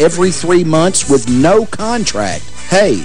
every three months with no contract. Hey,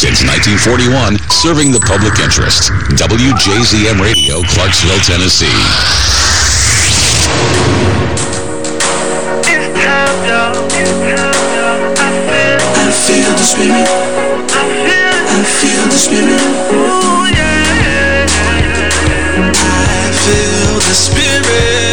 Since 1941, serving the public interest. WJZM Radio, Clarksville, Tennessee. I feel the spirit. I feel the spirit. Ooh, yeah. I feel the spirit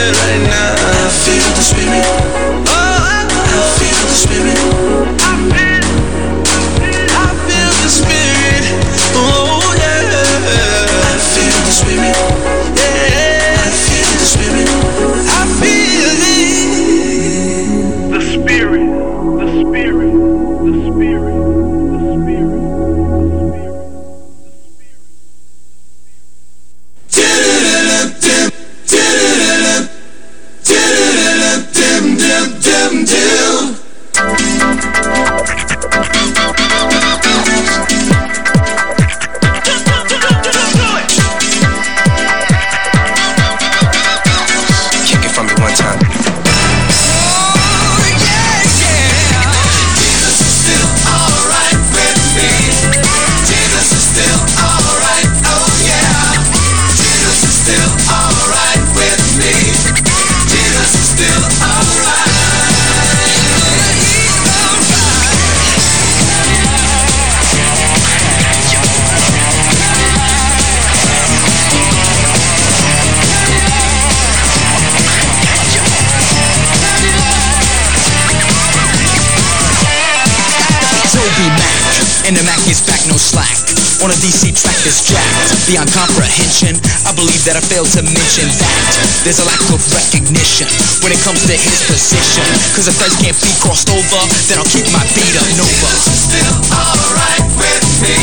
On a DC track that's jacked beyond comprehension. I believe that I failed to mention that there's a lack of recognition when it comes to his position. Cause if Fez can't be crossed over, then I'll keep my beat up Nova. Still alright with me.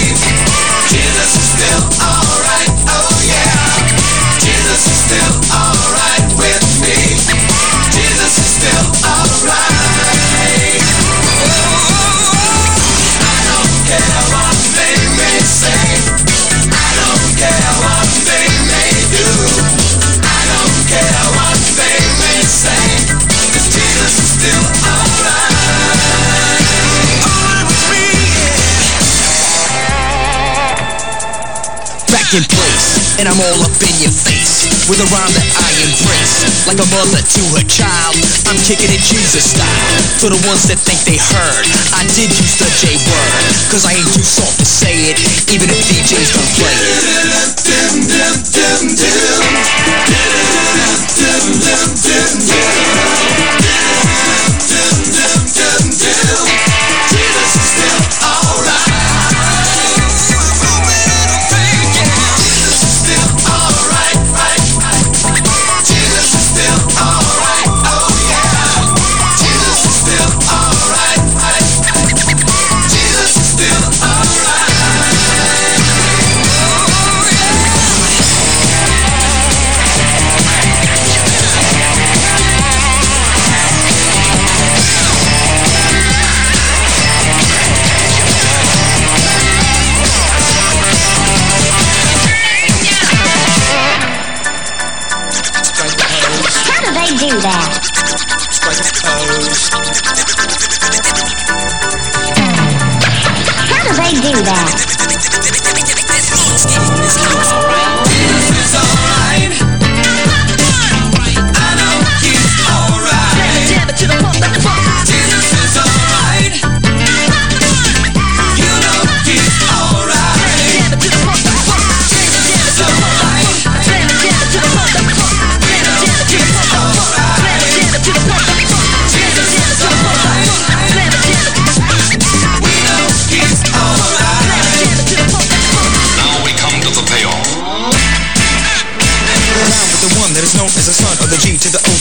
Jesus is still alright. Oh yeah. Jesus is still In place, and I'm all up in your face with a rhyme that I embrace. Like a mother to her child, I'm kicking it Jesus style. For the ones that think they heard, I did use the J word. Cause I ain't too soft to say it, even if DJs don't play it. How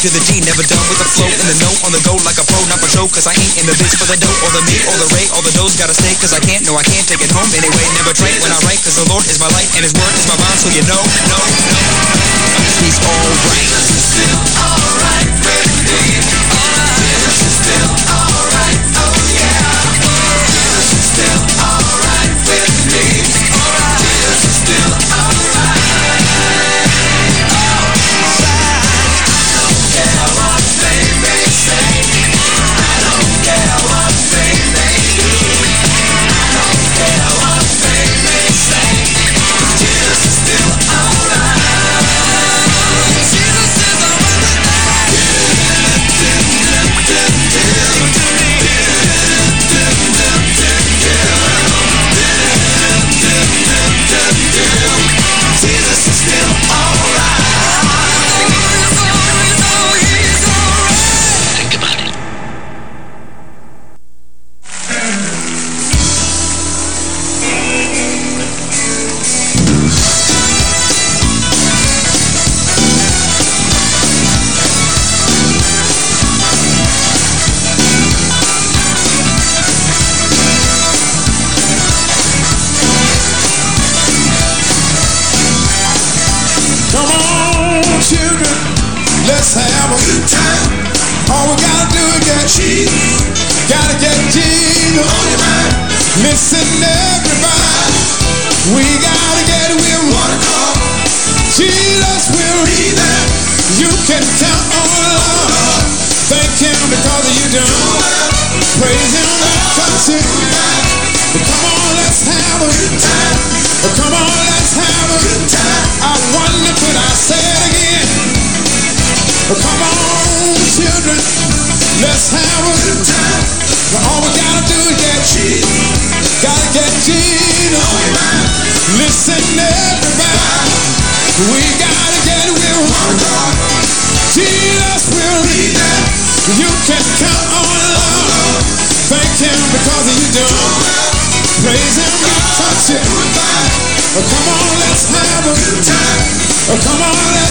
to the G, never done with the flow in the note on the go like a pro, not for show. Cause I ain't in the bitch for the dough or the meat or the ray or the dough's gotta stay. Cause I can't, no, I can't take it home anyway. Never trade when I write, cause the Lord is my light and his word is my bond. So you know, no, no, no. He's alright. He's still alright with me. Jesus is still alright. Oh yeah. He's still alright with me. Jesus is still alright. Oh, come on, let's have a good time. Oh, come on,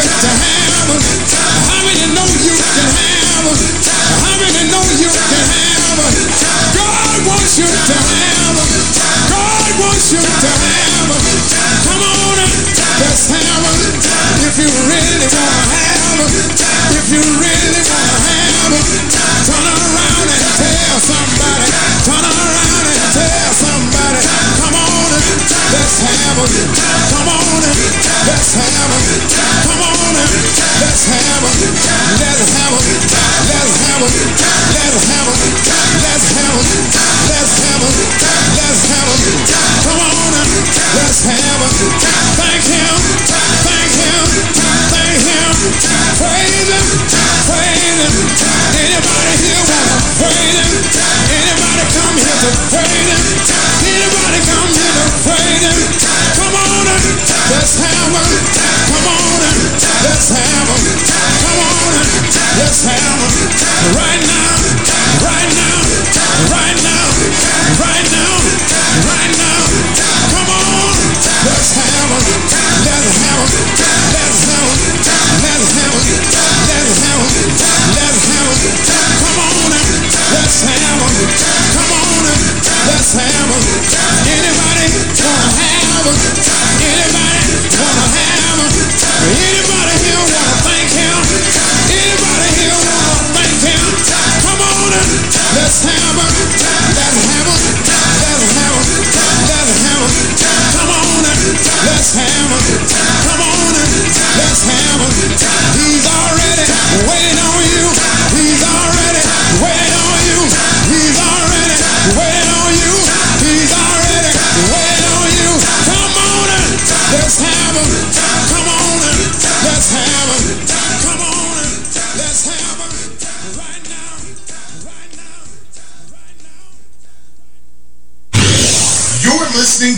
get to him.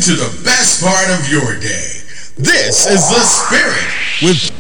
To the best part of your day. This is The Spirit with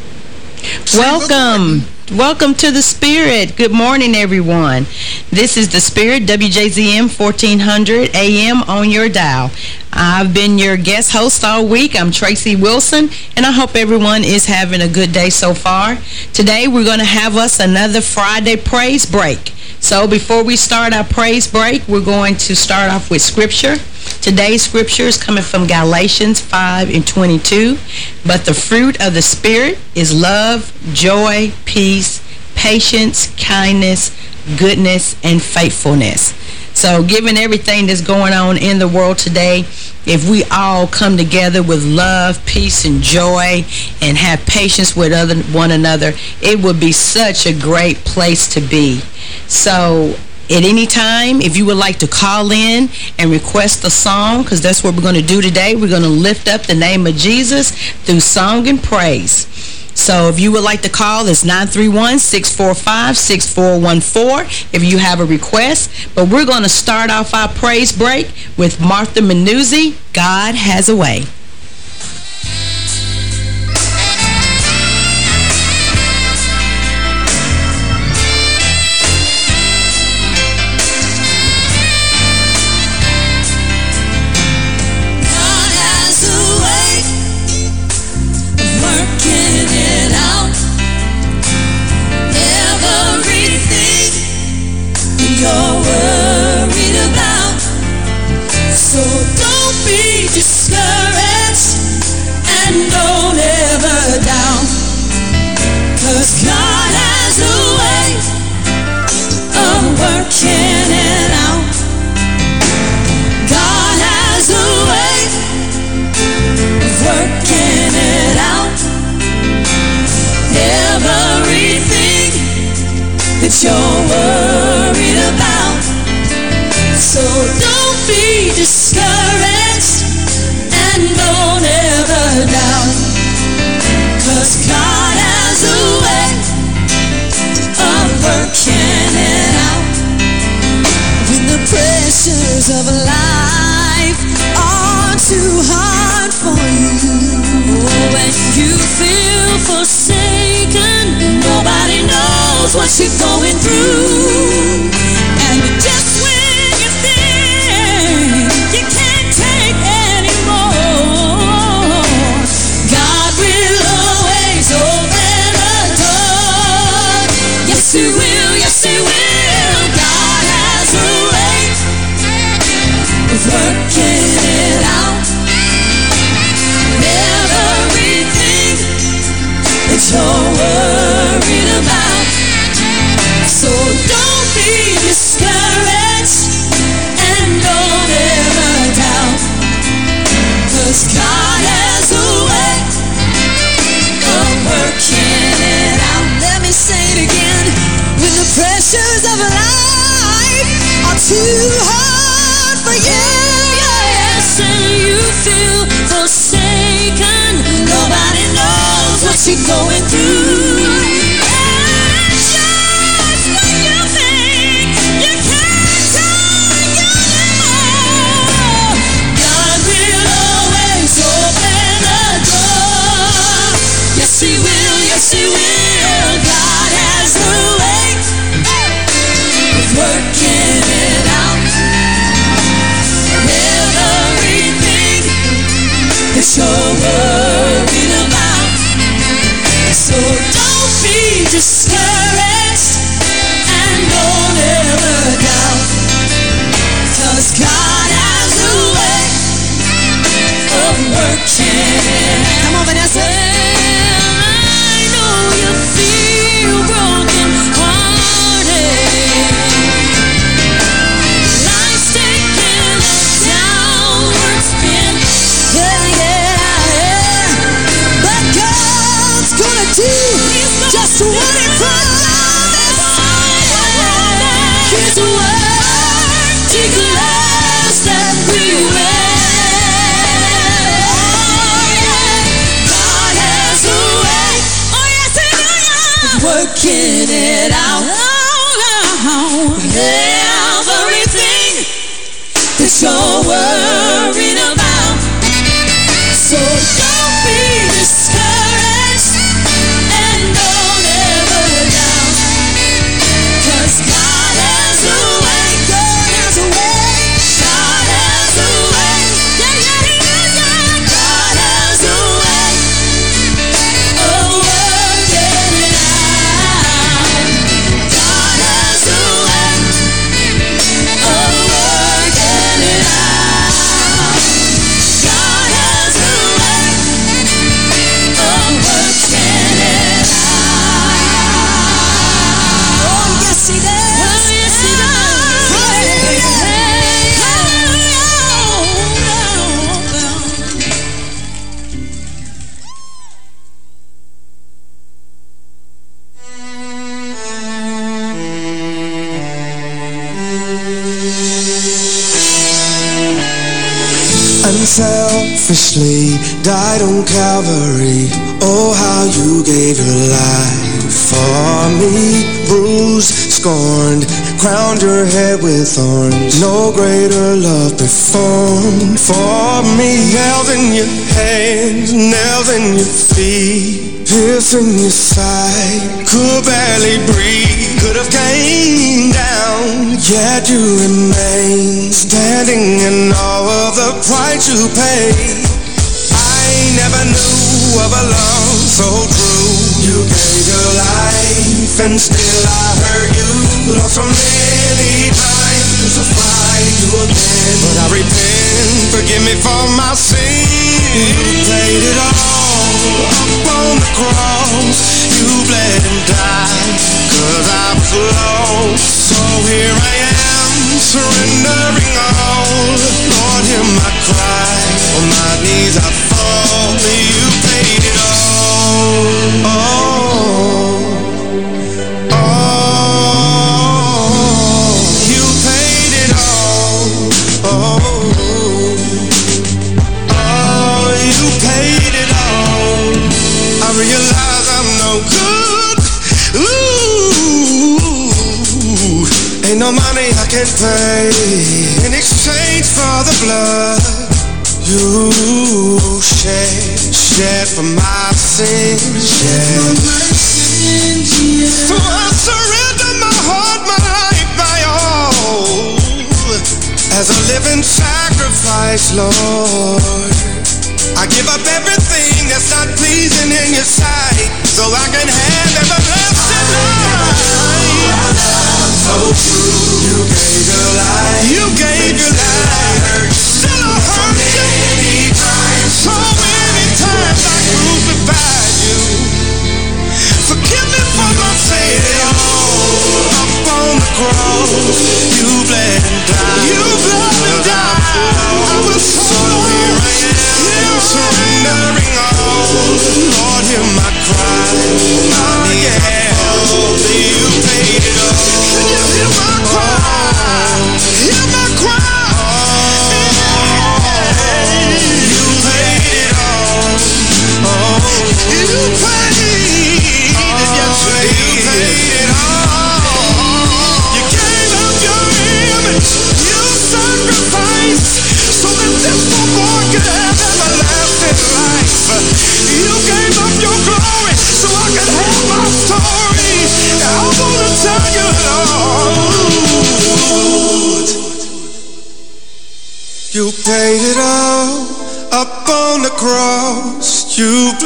Welcome. Welcome to the Spirit. Good morning, everyone. This is the Spirit, WJZM 1400 AM on your dial. I've been your guest host all week. I'm Tracy Wilson, and I hope everyone is having a good day so far. Today, we're going to have us another Friday praise break. So before we start our praise break, we're going to start off with Scripture. Today's Scripture is coming from Galatians 5 and 22. But the fruit of the Spirit is love, joy, peace, patience, kindness, goodness, and faithfulness. So given everything that's going on in the world today, if we all come together with love, peace, and joy, and have patience with other one another, it would be such a great place to be. So at any time, if you would like to call in and request a song, because that's what we're going to do today, we're going to lift up the name of Jesus through song and praise. So if you would like to call, it's 931-645-6414 if you have a request. But we're going to start off our praise break with Martha Munizzi, God Has a Way. Too hard for you, and you feel forsaken, nobody knows what you're going through. selfishly died on Calvary. Oh, how you gave your life for me. Bruised, scorned, crowned your head with thorns. No greater love performed for me. Nails in your hands, nails in your feet, piercing your side. Could barely breathe could have came down. Yet you remain Standing in all of the price you paid I never knew of a love so true. You gave your life and still I heard you. Lost so many times good but I repent. Forgive me for my sins. You paid it all up on the cross. You bled and died, cause I was lost. So here I am, surrendering all.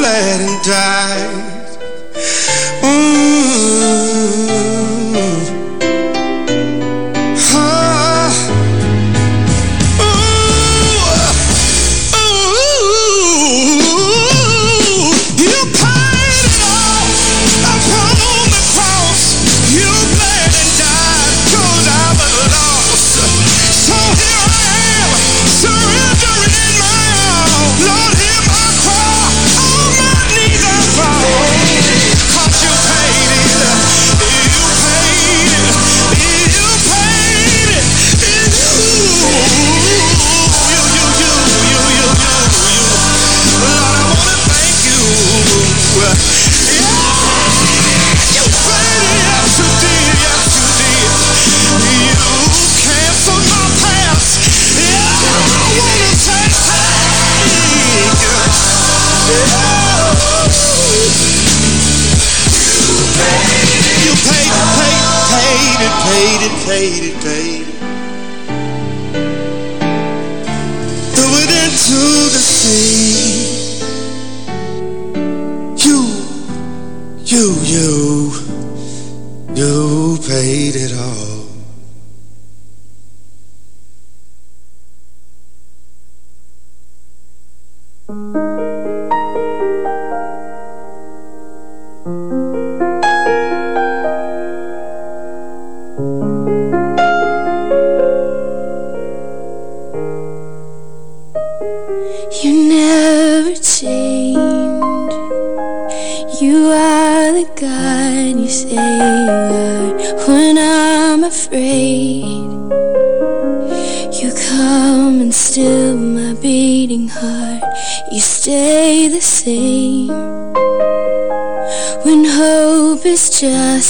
and die.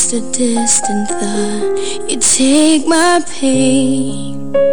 just a distant thought. You take my pain.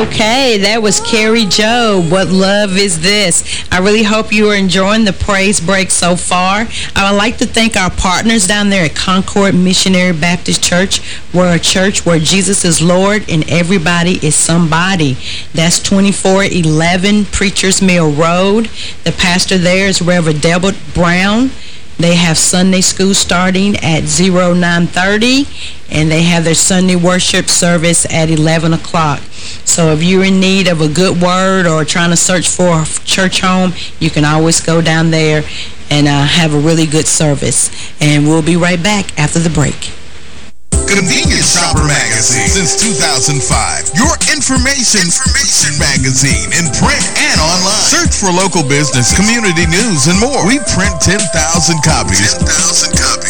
Okay, that was Carrie Joe. What Love Is This? I really hope you are enjoying the praise break so far. I would like to thank our partners down there at Concord Missionary Baptist Church. We're a church where Jesus is Lord and everybody is somebody. That's 2411 Preacher's Mill Road. The pastor there is Reverend Delbert Brown. They have Sunday school starting at 0930 and they have their Sunday worship service at 11 o'clock. So if you're in need of a good word or trying to search for a church home, you can always go down there and uh, have a really good service. And we'll be right back after the break. Convenience Shopper Magazine since 2005. Your information, information magazine in print and online. Search for local business, community news, and more. We print 10,000 copies. 10,000 copies.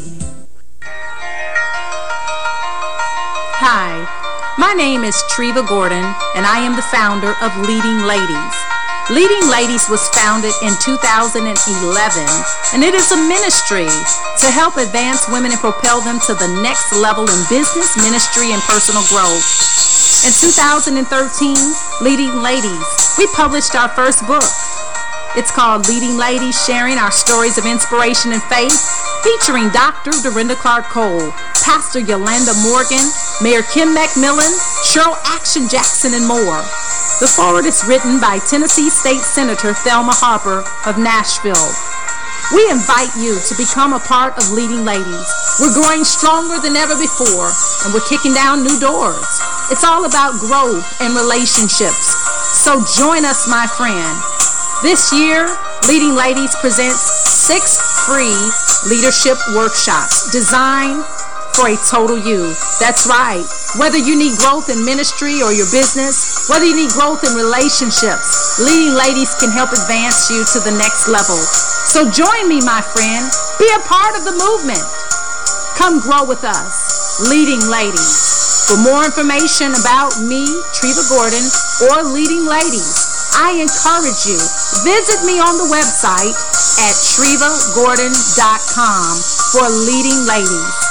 Hi, my name is Treva Gordon, and I am the founder of Leading Ladies. Leading Ladies was founded in 2011, and it is a ministry to help advance women and propel them to the next level in business, ministry, and personal growth. In 2013, Leading Ladies, we published our first book. It's called Leading Ladies, Sharing Our Stories of Inspiration and Faith, featuring Dr. Dorinda Clark Cole, Pastor Yolanda Morgan, Mayor Kim McMillan, Cheryl Action Jackson, and more. The forward is written by Tennessee State Senator Thelma Harper of Nashville. We invite you to become a part of Leading Ladies. We're growing stronger than ever before, and we're kicking down new doors. It's all about growth and relationships. So join us, my friend. This year, Leading Ladies presents six free leadership workshops designed for a total you. That's right. Whether you need growth in ministry or your business, whether you need growth in relationships, Leading Ladies can help advance you to the next level. So join me, my friend. Be a part of the movement. Come grow with us, Leading Ladies. For more information about me, Treva Gordon, or Leading Ladies, I encourage you, visit me on the website at trevagordon.com for Leading Ladies.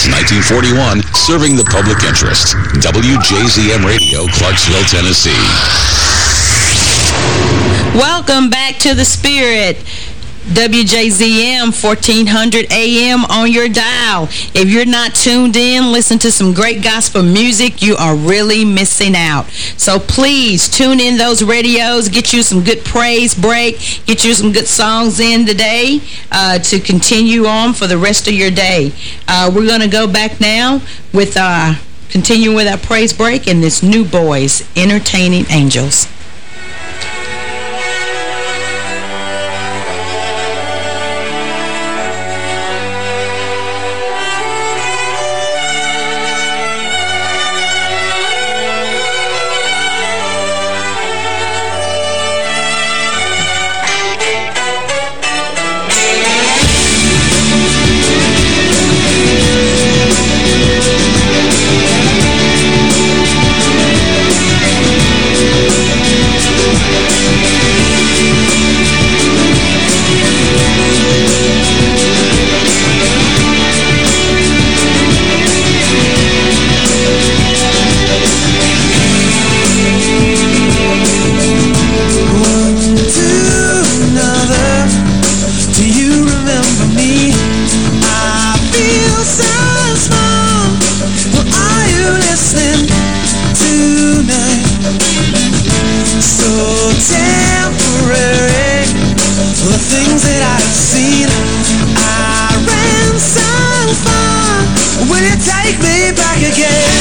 Since 1941, serving the public interest. WJZM Radio, Clarksville, Tennessee. Welcome back to the Spirit. WJZM 1400 AM on your dial. If you're not tuned in, listen to some great gospel music, you are really missing out. So please tune in those radios, get you some good praise break, get you some good songs in today uh, to continue on for the rest of your day. Uh, we're going to go back now with uh, continuing with our praise break and this Newsboys, Entertaining Angels. Again?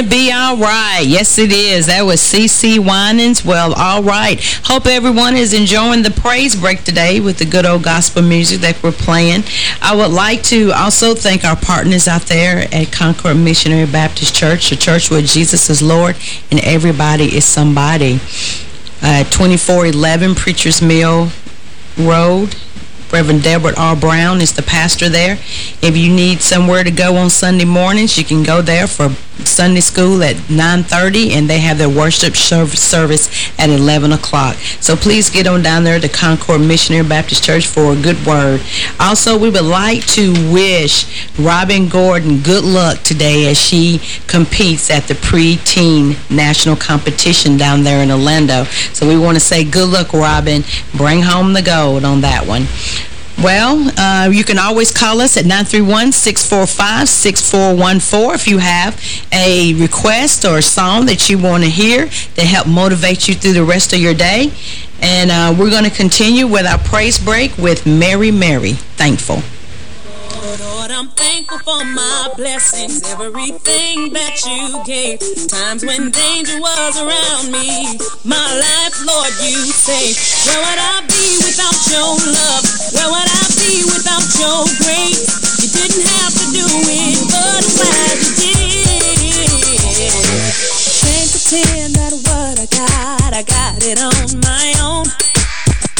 gonna be all right. Yes, it is. That was CeCe Winans. Well, all right. Hope everyone is enjoying the praise break today with the good old gospel music that we're playing. I would like to also thank our partners out there at Concord Missionary Baptist Church, the church where Jesus is Lord and everybody is somebody. Uh, 2411 Preacher's Mill Road Reverend Delbert R. Brown is the pastor there. If you need somewhere to go on Sunday mornings, you can go there for Sunday school at 9.30, and they have their worship service at 11 o'clock. So please get on down there to Concord Missionary Baptist Church for a good word. Also, we would like to wish Robin Gordon good luck today as she competes at the pre-teen national competition down there in Orlando. So we want to say good luck, Robin. Bring home the gold on that one. Well, uh, you can always call us at 931-645-6414 if you have a request or a song that you want to hear to help motivate you through the rest of your day. And uh, we're going to continue with our praise break with Mary Mary, Thankful. Lord, I'm thankful for my blessings, everything that you gave. Times when danger was around me, my life, Lord, you saved. Where would I be without your love? Where would I be without your grace? You didn't have to do it, but glad you did. Can't pretend that what I got, I got it on my own.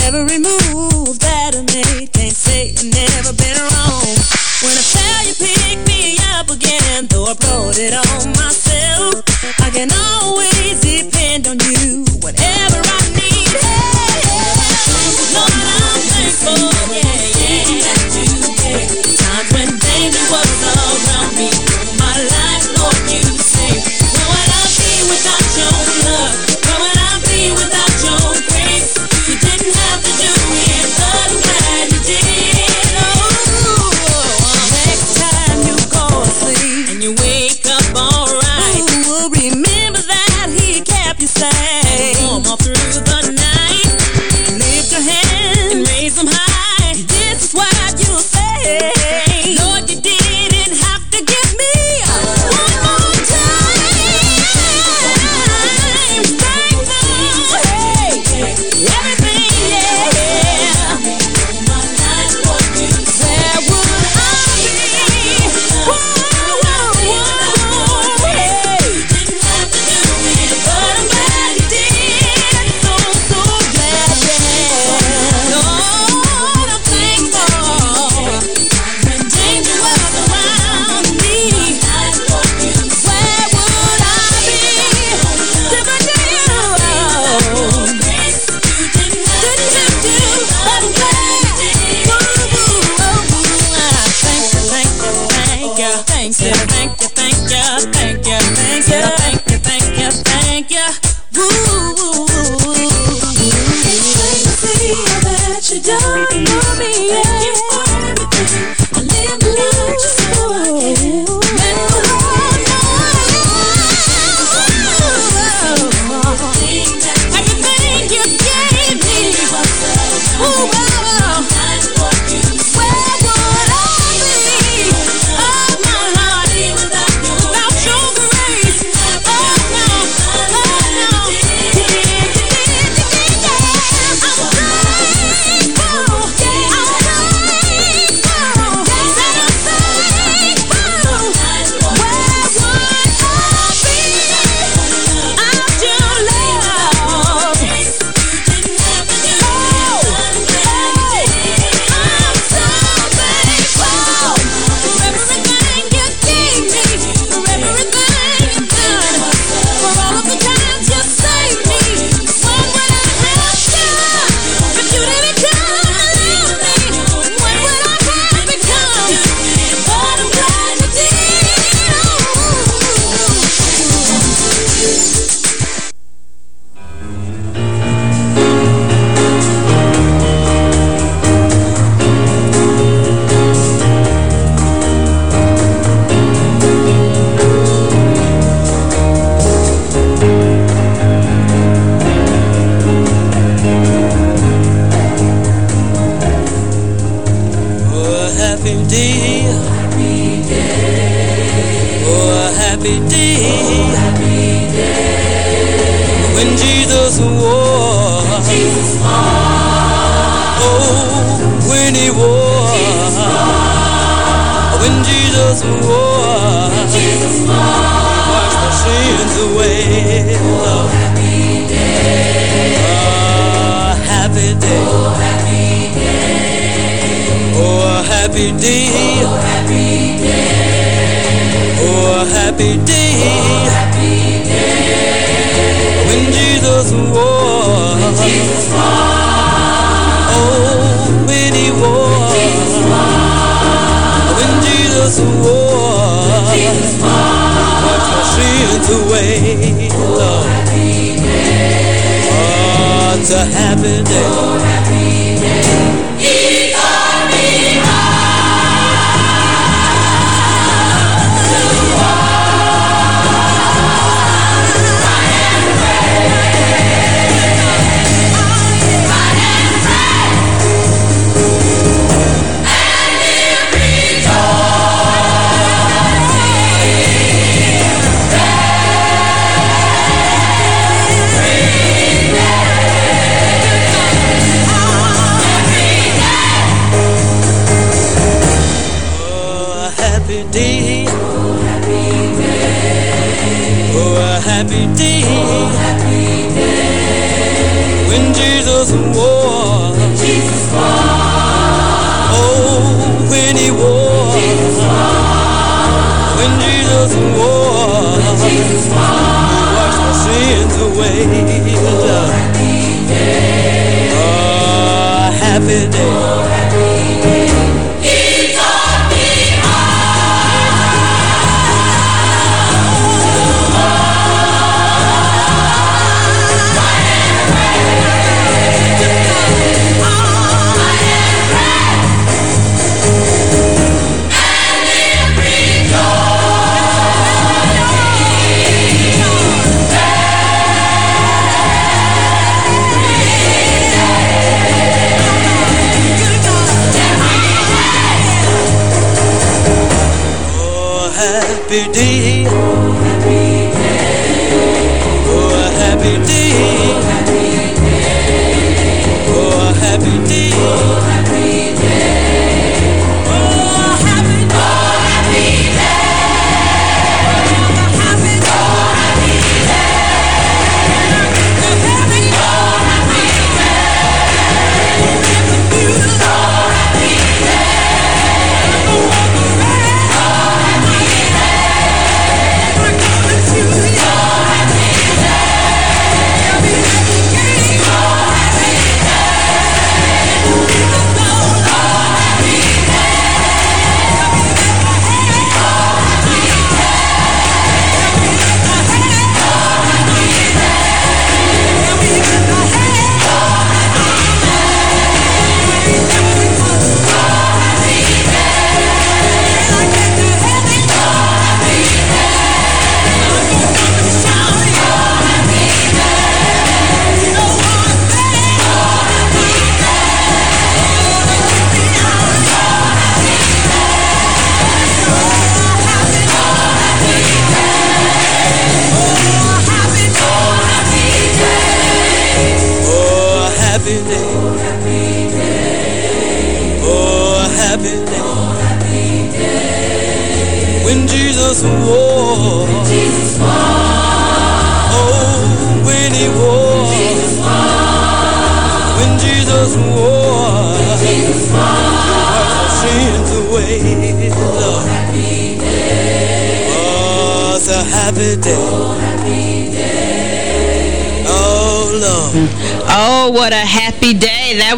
Every move that I made, can't say I've never been wrong. When I fell, you picked me up again, though I brought it on myself. I can always depend on you, whatever I need. Hey, Lord, I'm thankful,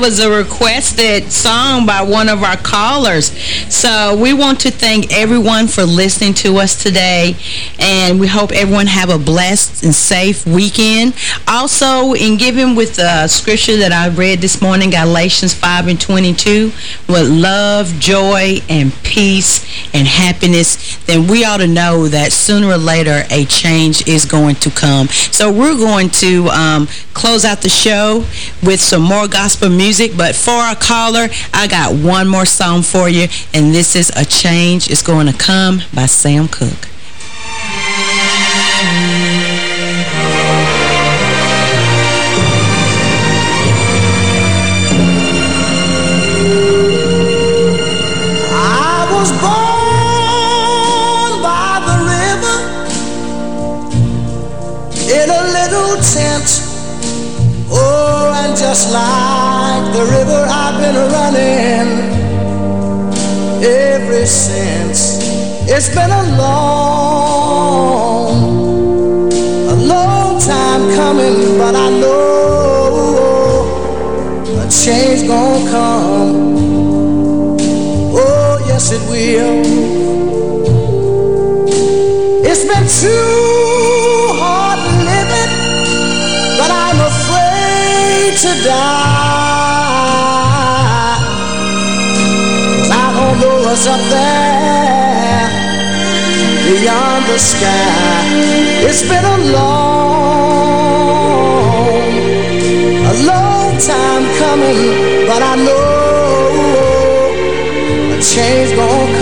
was a requested song by one of our callers. So we want to thank everyone for listening to us today. And we hope everyone have a blessed and safe weekend. Also, in giving with the scripture that I read this morning, Galatians 5 and 22, with love, joy, and peace and happiness, then we ought to know that sooner or later a change is going to come. So we're going to um, close out the show with some more gospel music. But for our caller, I got one more song for you, and this is A Change is Going to Come by Sam Cooke. Just like the river, I've been running ever since. It's been a long, a long time coming, but I know a change gonna come. The sky. It's been a long, a long time coming, but I know a change gonna come.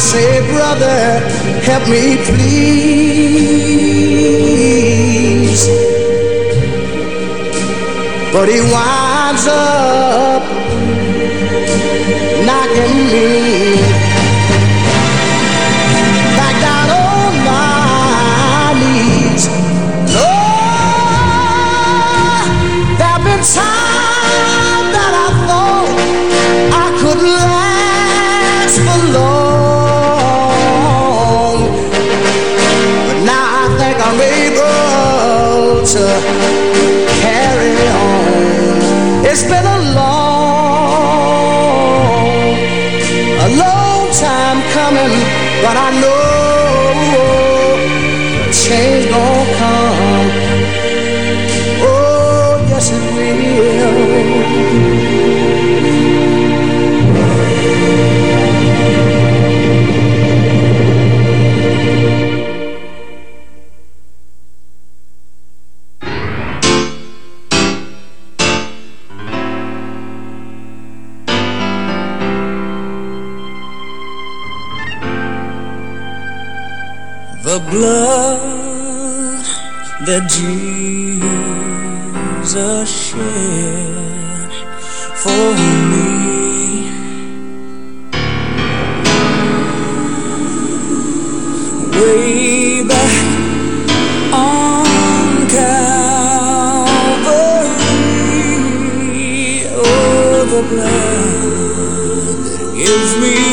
say, brother, help me please. But he winds up knocking me back down on my knees. Been long time coming, but I know change gonna come. The blood that Jesus shed for me. Way back on Calvary, oh, the blood gives me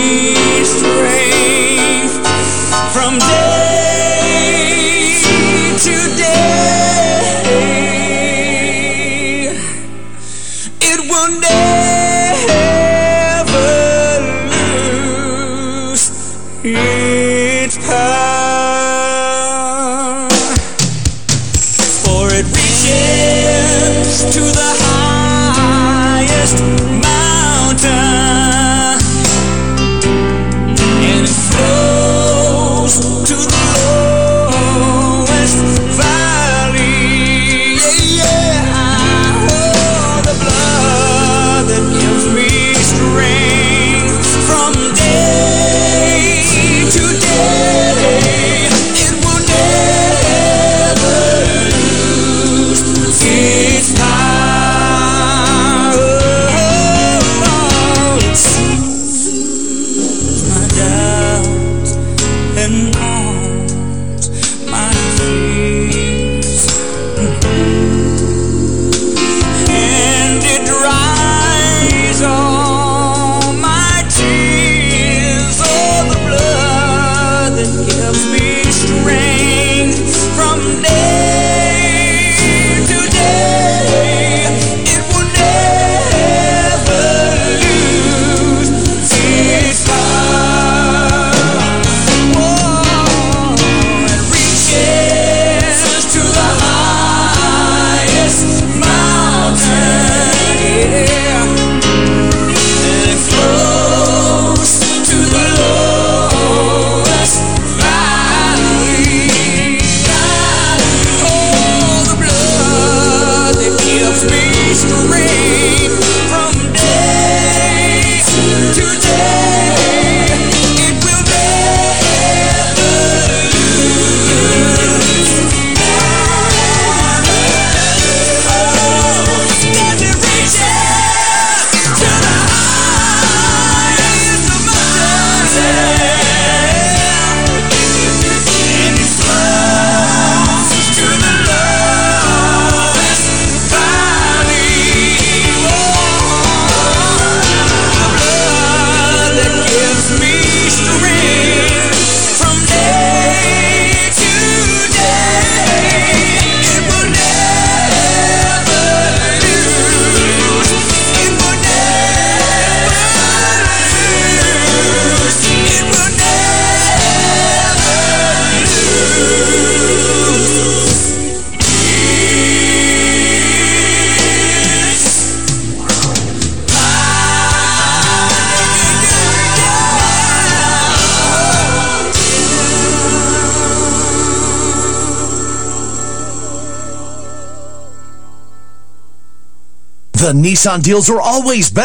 The Nissan deals are always better